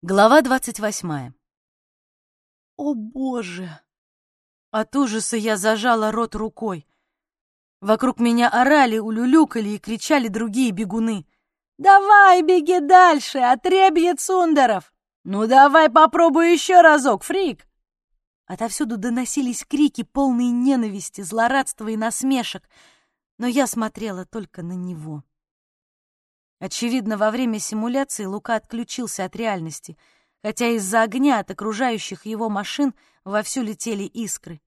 Глава двадцать восьмая. О, боже! От ужаса я зажала рот рукой. Вокруг меня орали, улюлюкали и кричали другие бегуны. «Давай, беги дальше, отребье цундеров! Ну давай попробуй еще разок, фрик!» Отовсюду доносились крики, полные ненависти, злорадства и насмешек, но я смотрела только на него. Очевидно, во время симуляции Лука отключился от реальности, хотя из-за огня от окружающих его машин вовсю летели искры.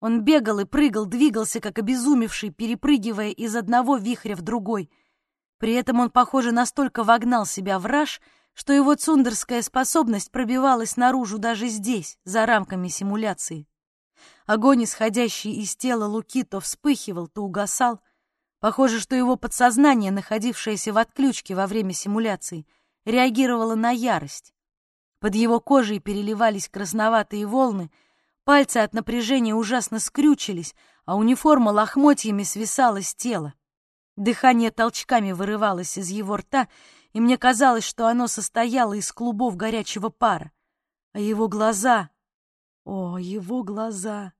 Он бегал и прыгал, двигался, как обезумевший, перепрыгивая из одного вихря в другой. При этом он, похоже, настолько вогнал себя в раж, что его цундерская способность пробивалась наружу даже здесь, за рамками симуляции. Огонь, исходящий из тела Луки, то вспыхивал, то угасал — Похоже, что его подсознание, находившееся в отключке во время симуляции, реагировало на ярость. Под его кожей переливались красноватые волны, пальцы от напряжения ужасно скрючились, а униформа лохмотьями свисала с тела. Дыхание толчками вырывалось из его рта, и мне казалось, что оно состояло из клубов горячего пара. А его глаза... О, его глаза!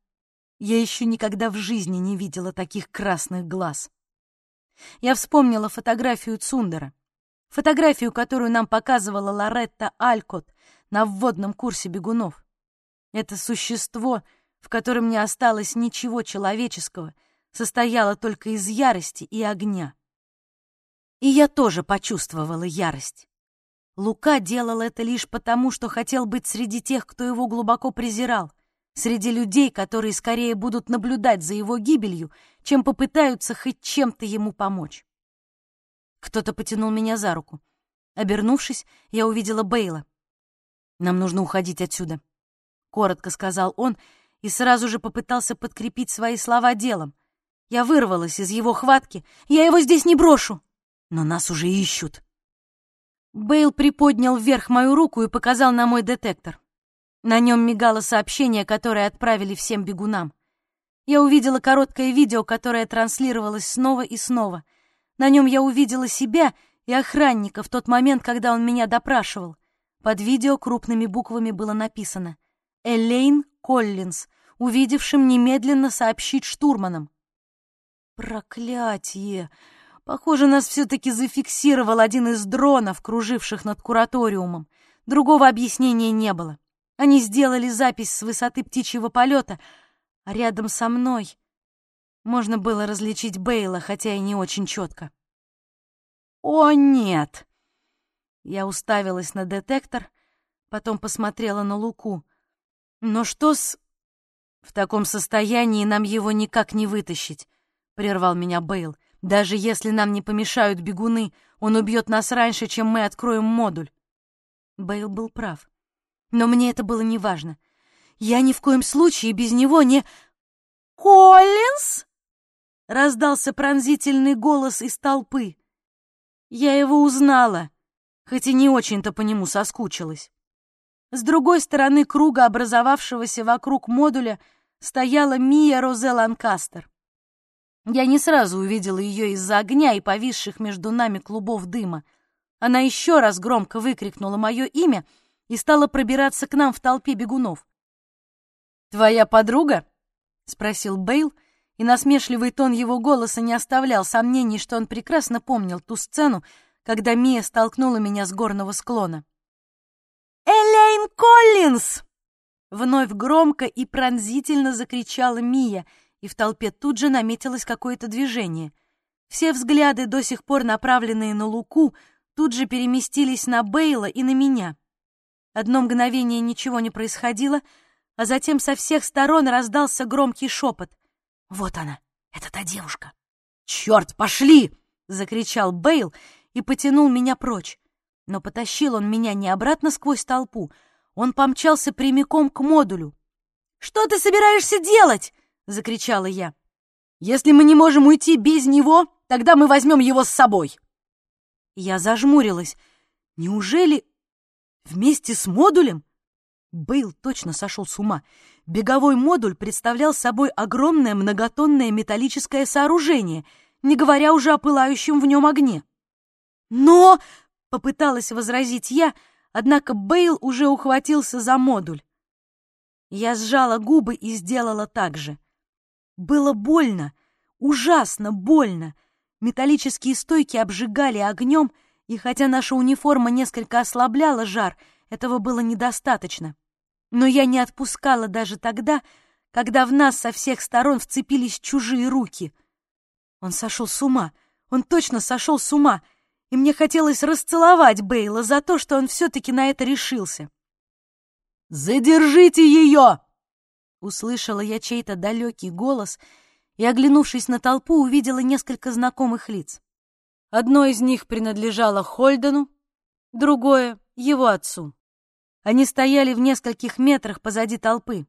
Я еще никогда в жизни не видела таких красных глаз. Я вспомнила фотографию Цундера. Фотографию, которую нам показывала Лоретта Алькот на вводном курсе бегунов. Это существо, в котором не осталось ничего человеческого, состояло только из ярости и огня. И я тоже почувствовала ярость. Лука делал это лишь потому, что хотел быть среди тех, кто его глубоко презирал, среди людей, которые скорее будут наблюдать за его гибелью, чем попытаются хоть чем-то ему помочь. Кто-то потянул меня за руку. Обернувшись, я увидела Бейла. «Нам нужно уходить отсюда», — коротко сказал он и сразу же попытался подкрепить свои слова делом. Я вырвалась из его хватки. «Я его здесь не брошу!» «Но нас уже ищут!» Бейл приподнял вверх мою руку и показал на мой детектор. На нем мигало сообщение, которое отправили всем бегунам. Я увидела короткое видео, которое транслировалось снова и снова. На нем я увидела себя и охранника в тот момент, когда он меня допрашивал. Под видео крупными буквами было написано «Элейн Коллинз, увидевшим немедленно сообщить штурманам». Проклятие! Похоже, нас все-таки зафиксировал один из дронов, круживших над кураториумом. Другого объяснения не было. Они сделали запись с высоты птичьего полета, а рядом со мной можно было различить Бейла, хотя и не очень четко. «О, нет!» Я уставилась на детектор, потом посмотрела на Луку. «Но что с...» «В таком состоянии нам его никак не вытащить», — прервал меня Бейл. «Даже если нам не помешают бегуны, он убьет нас раньше, чем мы откроем модуль». Бейл был прав. Но мне это было неважно. Я ни в коем случае без него не... «Коллинз?» — раздался пронзительный голос из толпы. Я его узнала, хоть и не очень-то по нему соскучилась. С другой стороны круга, образовавшегося вокруг модуля, стояла Мия Розе Ланкастер. Я не сразу увидела ее из-за огня и повисших между нами клубов дыма. Она еще раз громко выкрикнула мое имя — и стала пробираться к нам в толпе бегунов. «Твоя подруга?» — спросил Бейл, и насмешливый тон его голоса не оставлял сомнений, что он прекрасно помнил ту сцену, когда Мия столкнула меня с горного склона. «Элейн Коллинз!» Вновь громко и пронзительно закричала Мия, и в толпе тут же наметилось какое-то движение. Все взгляды, до сих пор направленные на Луку, тут же переместились на Бейла и на меня. Одно мгновение ничего не происходило, а затем со всех сторон раздался громкий шепот. «Вот она, это та девушка!» «Черт, пошли!» — закричал Бейл и потянул меня прочь. Но потащил он меня не обратно сквозь толпу, он помчался прямиком к модулю. «Что ты собираешься делать?» — закричала я. «Если мы не можем уйти без него, тогда мы возьмем его с собой». Я зажмурилась. Неужели Вместе с модулем? Бейл точно сошел с ума. Беговой модуль представлял собой огромное многотонное металлическое сооружение, не говоря уже о пылающем в нем огне. «Но...» — попыталась возразить я, однако Бейл уже ухватился за модуль. Я сжала губы и сделала так же. Было больно, ужасно больно. Металлические стойки обжигали огнем, и хотя наша униформа несколько ослабляла жар, этого было недостаточно. Но я не отпускала даже тогда, когда в нас со всех сторон вцепились чужие руки. Он сошел с ума, он точно сошел с ума, и мне хотелось расцеловать Бейла за то, что он все-таки на это решился. «Задержите ее!» Услышала я чей-то далекий голос и, оглянувшись на толпу, увидела несколько знакомых лиц. Одно из них принадлежало Хольдену, другое — его отцу. Они стояли в нескольких метрах позади толпы.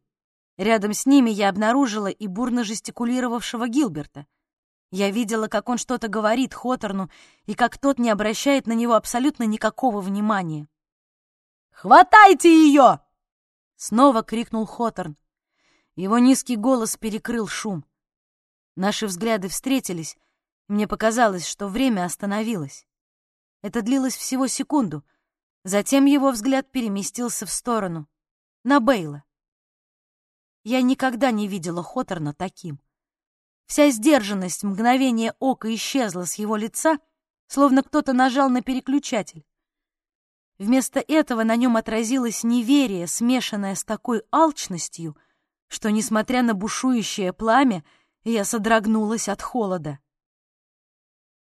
Рядом с ними я обнаружила и бурно жестикулировавшего Гилберта. Я видела, как он что-то говорит Хоторну, и как тот не обращает на него абсолютно никакого внимания. «Хватайте ее!» — снова крикнул Хоторн. Его низкий голос перекрыл шум. Наши взгляды встретились, мне показалось, что время остановилось. Это длилось всего секунду. Затем его взгляд переместился в сторону, на Бейла. Я никогда не видела Хоторна таким. Вся сдержанность мгновение ока исчезла с его лица, словно кто-то нажал на переключатель. Вместо этого на нем отразилось неверие, смешанное с такой алчностью, что, несмотря на бушующее пламя, я содрогнулась от холода.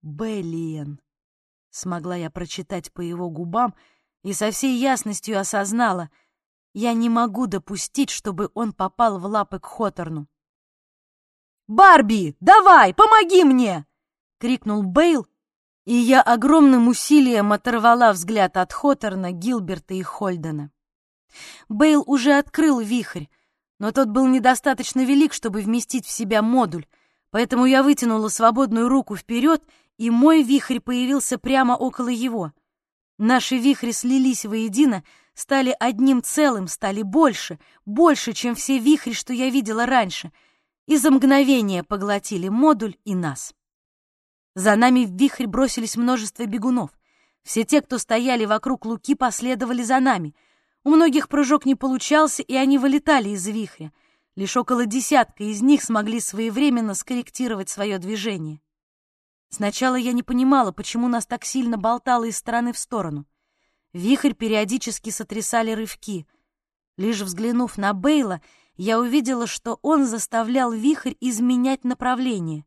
«Беллиен», — смогла я прочитать по его губам и со всей ясностью осознала, я не могу допустить, чтобы он попал в лапы к Хоторну. «Барби, давай, помоги мне!» — крикнул Бейл, и я огромным усилием оторвала взгляд от Хоторна, Гилберта и Хольдена. Бейл уже открыл вихрь, но тот был недостаточно велик, чтобы вместить в себя модуль, поэтому я вытянула свободную руку вперед, и мой вихрь появился прямо около его. Наши вихри слились воедино, стали одним целым, стали больше, больше, чем все вихри, что я видела раньше, и за мгновение поглотили модуль и нас. За нами в вихрь бросились множество бегунов. Все те, кто стояли вокруг Луки, последовали за нами. У многих прыжок не получался, и они вылетали из вихря. Лишь около десятка из них смогли своевременно скорректировать свое движение. Сначала я не понимала, почему нас так сильно болтало из стороны в сторону. Вихрь периодически сотрясали рывки. Лишь взглянув на Бейла, я увидела, что он заставлял вихрь изменять направление.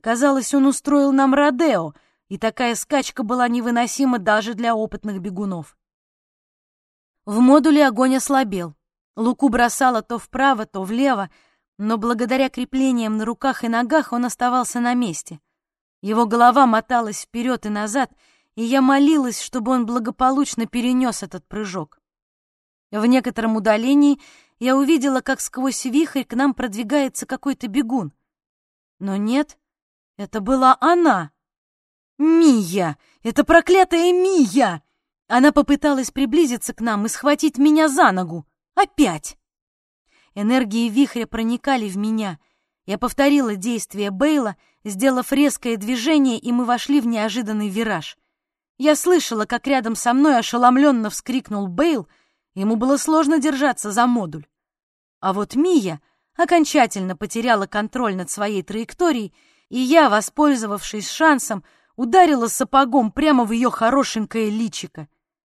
Казалось, он устроил нам Родео, и такая скачка была невыносима даже для опытных бегунов. В модуле огонь ослабел. Луку бросало то вправо, то влево, но благодаря креплениям на руках и ногах он оставался на месте. Его голова моталась вперед и назад, и я молилась, чтобы он благополучно перенес этот прыжок. В некотором удалении я увидела, как сквозь вихрь к нам продвигается какой-то бегун. Но нет, это была она. Мия! Это проклятая Мия! Она попыталась приблизиться к нам и схватить меня за ногу. Опять! Энергии вихря проникали в меня. Я повторила действие Бейла, сделав резкое движение, и мы вошли в неожиданный вираж. Я слышала, как рядом со мной ошеломленно вскрикнул Бейл, ему было сложно держаться за модуль. А вот Мия окончательно потеряла контроль над своей траекторией, и я, воспользовавшись шансом, ударила сапогом прямо в ее хорошенькое личико.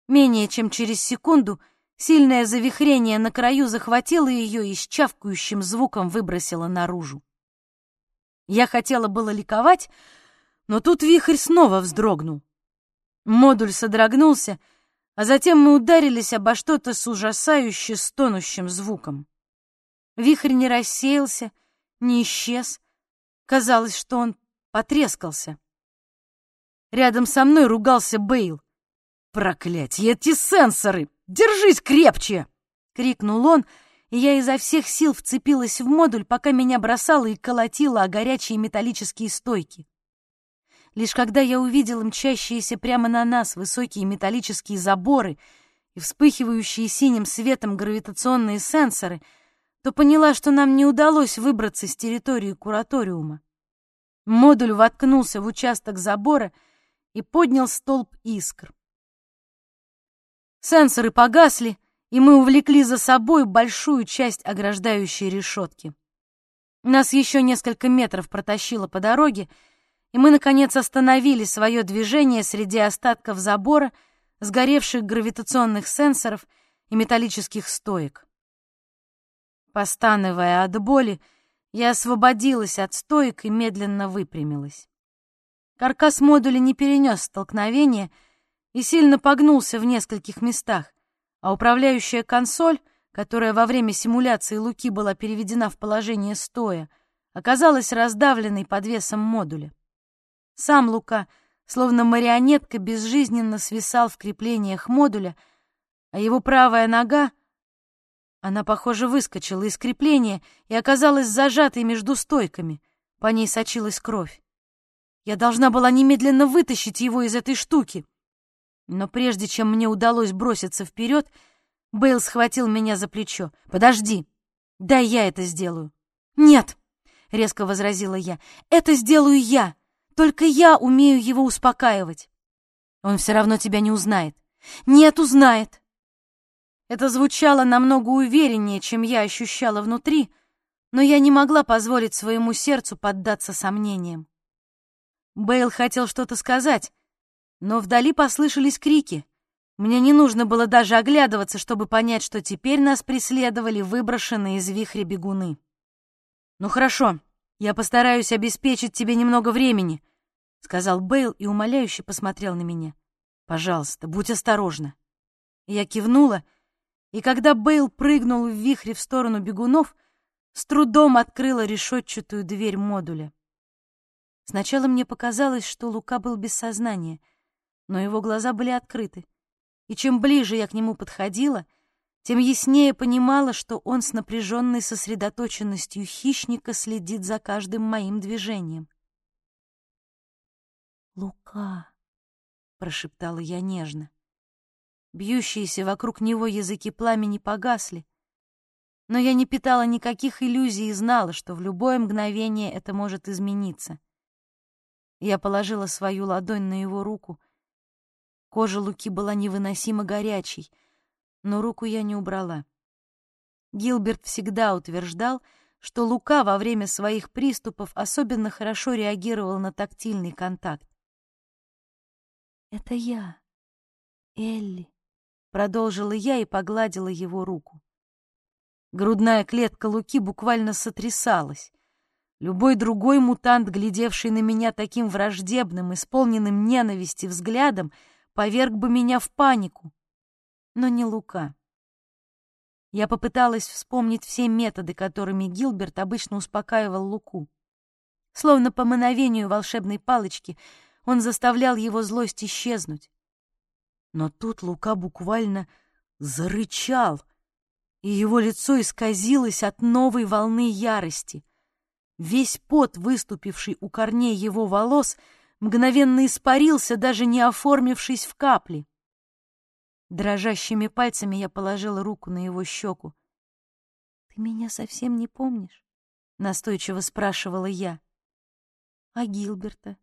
Менее чем через секунду сильное завихрение на краю захватило ее и с чавкающим звуком выбросило наружу. Я хотела было ликовать, но тут вихрь снова вздрогнул. Модуль содрогнулся, а затем мы ударились обо что-то с ужасающе стонущим звуком. Вихрь не рассеялся, не исчез. Казалось, что он потрескался. Рядом со мной ругался Бейл. «Проклятье, эти сенсоры! Держись крепче!» — крикнул он, и я изо всех сил вцепилась в модуль, пока меня бросало и колотило о горячие металлические стойки. Лишь когда я увидела мчащиеся прямо на нас высокие металлические заборы и вспыхивающие синим светом гравитационные сенсоры, то поняла, что нам не удалось выбраться с территории кураториума. Модуль воткнулся в участок забора и поднял столб искр. Сенсоры погасли, и мы увлекли за собой большую часть ограждающей решетки. Нас еще несколько метров протащило по дороге, и мы, наконец, остановили свое движение среди остатков забора, сгоревших гравитационных сенсоров и металлических стоек. Постановая от боли, я освободилась от стоек и медленно выпрямилась. Каркас модуля не перенес столкновения и сильно погнулся в нескольких местах, а управляющая консоль, которая во время симуляции Луки была переведена в положение стоя, оказалась раздавленной под весом модуля. Сам Лука, словно марионетка, безжизненно свисал в креплениях модуля, а его правая нога, она, похоже, выскочила из крепления и оказалась зажатой между стойками. По ней сочилась кровь. Я должна была немедленно вытащить его из этой штуки. Но прежде чем мне удалось броситься вперед, Бейл схватил меня за плечо. «Подожди, дай я это сделаю». «Нет!» — резко возразила я. «Это сделаю я! Только я умею его успокаивать!» «Он все равно тебя не узнает». «Нет, узнает!» Это звучало намного увереннее, чем я ощущала внутри, но я не могла позволить своему сердцу поддаться сомнениям. Бейл хотел что-то сказать, но вдали послышались крики. Мне не нужно было даже оглядываться, чтобы понять, что теперь нас преследовали выброшенные из вихря бегуны. «Ну хорошо, я постараюсь обеспечить тебе немного времени», — сказал Бейл и умоляюще посмотрел на меня. «Пожалуйста, будь осторожна». Я кивнула, и когда Бейл прыгнул в вихре в сторону бегунов, с трудом открыла решетчатую дверь модуля. Сначала мне показалось, что Лука был без сознания, но его глаза были открыты. И чем ближе я к нему подходила, тем яснее понимала, что он с напряженной сосредоточенностью хищника следит за каждым моим движением. «Лука!» — прошептала я нежно. Бьющиеся вокруг него языки пламени погасли, но я не питала никаких иллюзий и знала, что в любое мгновение это может измениться. Я положила свою ладонь на его руку. Кожа Луки была невыносимо горячей, но руку я не убрала. Гилберт всегда утверждал, что Лука во время своих приступов особенно хорошо реагировал на тактильный контакт. «Это я, Элли», — продолжила я и погладила его руку. Грудная клетка Луки буквально сотрясалась. Любой другой мутант, глядевший на меня таким враждебным, исполненным ненависти взглядом, поверг бы меня в панику. Но не Лука. Я попыталась вспомнить все методы, которыми Гилберт обычно успокаивал Луку. Словно по мановению волшебной палочки он заставлял его злость исчезнуть. Но тут Лука буквально зарычал, и его лицо исказилось от новой волны ярости — Весь пот, выступивший у корней его волос, мгновенно испарился, даже не оформившись в капли. Дрожащими пальцами я положила руку на его щеку. «Ты меня совсем не помнишь?» — настойчиво спрашивала я. «А Гилберта?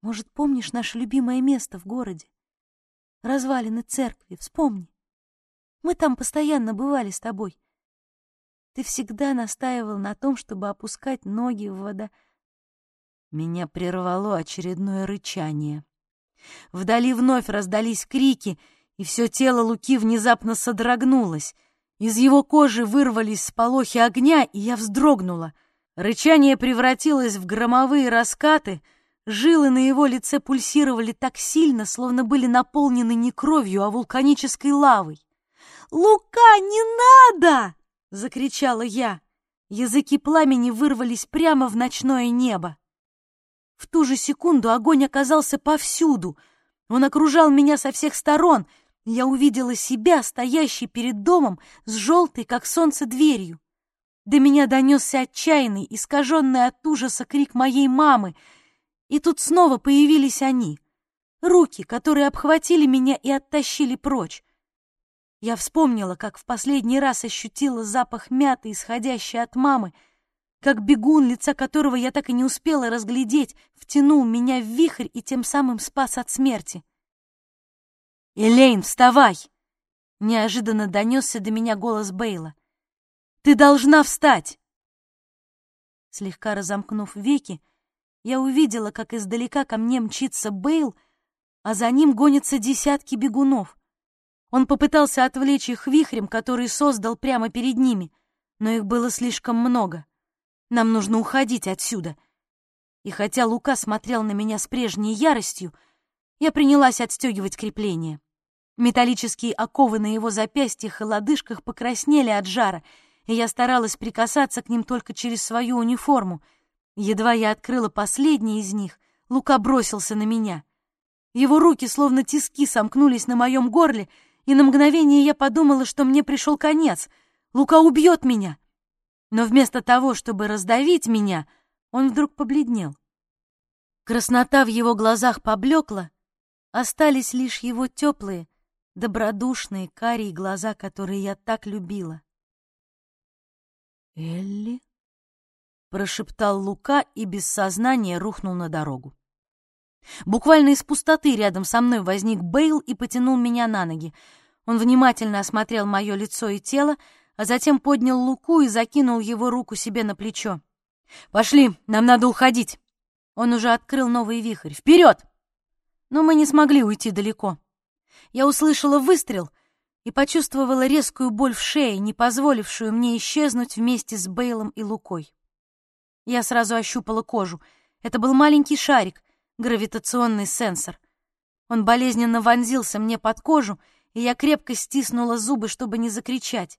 Может, помнишь наше любимое место в городе? Развалины церкви, вспомни. Мы там постоянно бывали с тобой. Ты всегда настаивал на том, чтобы опускать ноги в вода. Меня прервало очередное рычание. Вдали вновь раздались крики, и все тело Луки внезапно содрогнулось. Из его кожи вырвались сполохи огня, и я вздрогнула. Рычание превратилось в громовые раскаты, жилы на его лице пульсировали так сильно, словно были наполнены не кровью, а вулканической лавой. «Лука, не надо!» закричала я. Языки пламени вырвались прямо в ночное небо. В ту же секунду огонь оказался повсюду. Он окружал меня со всех сторон. Я увидела себя, стоящей перед домом, с желтой, как солнце, дверью. До меня донесся отчаянный, искаженный от ужаса крик моей мамы. И тут снова появились они. Руки, которые обхватили меня и оттащили прочь. Я вспомнила, как в последний раз ощутила запах мяты, исходящий от мамы, как бегун, лица которого я так и не успела разглядеть, втянул меня в вихрь и тем самым спас от смерти. «Элейн, вставай!» Неожиданно донесся до меня голос Бейла. «Ты должна встать!» Слегка разомкнув веки, я увидела, как издалека ко мне мчится Бейл, а за ним гонятся десятки бегунов. Он попытался отвлечь их вихрем, который создал прямо перед ними, но их было слишком много. Нам нужно уходить отсюда. И хотя Лука смотрел на меня с прежней яростью, я принялась отстегивать крепление. Металлические оковы на его запястьях и лодыжках покраснели от жара, и я старалась прикасаться к ним только через свою униформу. Едва я открыла последний из них, Лука бросился на меня. Его руки, словно тиски, сомкнулись на моем горле, и на мгновение я подумала, что мне пришел конец. Лука убьет меня. Но вместо того, чтобы раздавить меня, он вдруг побледнел. Краснота в его глазах поблекла, остались лишь его теплые, добродушные карие глаза, которые я так любила. «Элли?» — прошептал Лука и без сознания рухнул на дорогу. Буквально из пустоты рядом со мной возник Бейл и потянул меня на ноги. Он внимательно осмотрел мое лицо и тело, а затем поднял Луку и закинул его руку себе на плечо. «Пошли, нам надо уходить!» Он уже открыл новый вихрь. «Вперед!» Но мы не смогли уйти далеко. Я услышала выстрел и почувствовала резкую боль в шее, не позволившую мне исчезнуть вместе с Бейлом и Лукой. Я сразу ощупала кожу. Это был маленький шарик, гравитационный сенсор. Он болезненно вонзился мне под кожу, и я крепко стиснула зубы, чтобы не закричать.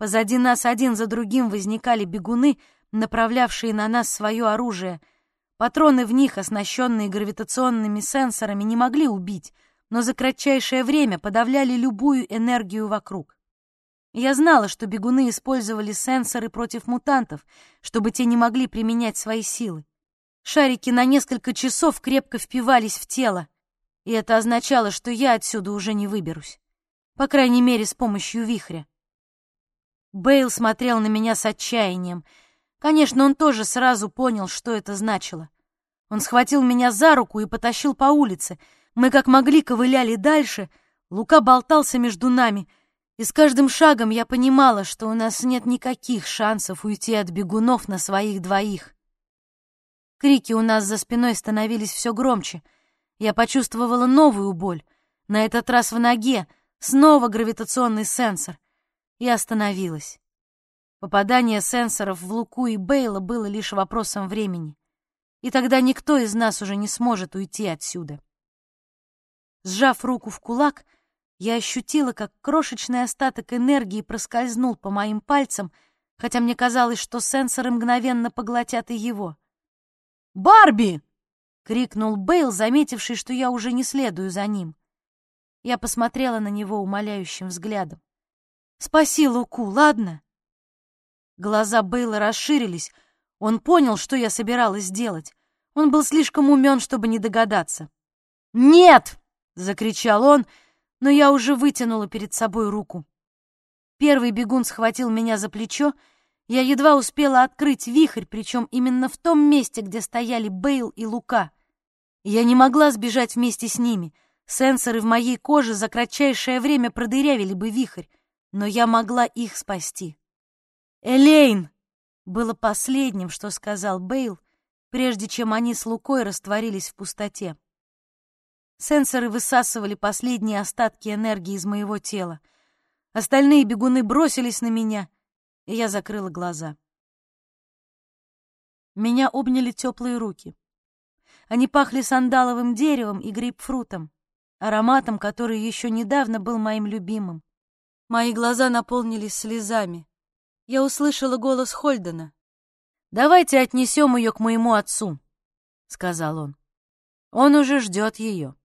Позади нас один за другим возникали бегуны, направлявшие на нас свое оружие. Патроны в них, оснащенные гравитационными сенсорами, не могли убить — но за кратчайшее время подавляли любую энергию вокруг. Я знала, что бегуны использовали сенсоры против мутантов, чтобы те не могли применять свои силы. Шарики на несколько часов крепко впивались в тело, и это означало, что я отсюда уже не выберусь. По крайней мере, с помощью вихря. Бейл смотрел на меня с отчаянием. Конечно, он тоже сразу понял, что это значило. Он схватил меня за руку и потащил по улице — мы как могли ковыляли дальше, Лука болтался между нами, и с каждым шагом я понимала, что у нас нет никаких шансов уйти от бегунов на своих двоих. Крики у нас за спиной становились все громче. Я почувствовала новую боль, на этот раз в ноге, снова гравитационный сенсор, и остановилась. Попадание сенсоров в Луку и Бейла было лишь вопросом времени. И тогда никто из нас уже не сможет уйти отсюда. Сжав руку в кулак, я ощутила, как крошечный остаток энергии проскользнул по моим пальцам, хотя мне казалось, что сенсоры мгновенно поглотят и его. «Барби!» — крикнул Бейл, заметивший, что я уже не следую за ним. Я посмотрела на него умоляющим взглядом. «Спаси Луку, ладно?» Глаза Бейла расширились. Он понял, что я собиралась сделать. Он был слишком умен, чтобы не догадаться. «Нет!» закричал он, но я уже вытянула перед собой руку. Первый бегун схватил меня за плечо, я едва успела открыть вихрь, причем именно в том месте, где стояли Бейл и Лука. Я не могла сбежать вместе с ними. Сенсоры в моей коже за кратчайшее время продырявили бы вихрь, но я могла их спасти. «Элейн!» — было последним, что сказал Бейл, прежде чем они с Лукой растворились в пустоте. Сенсоры высасывали последние остатки энергии из моего тела. Остальные бегуны бросились на меня, и я закрыла глаза. Меня обняли теплые руки. Они пахли сандаловым деревом и грейпфрутом, ароматом, который еще недавно был моим любимым. Мои глаза наполнились слезами. Я услышала голос Хольдена. «Давайте отнесем ее к моему отцу», — сказал он. «Он уже ждет ее».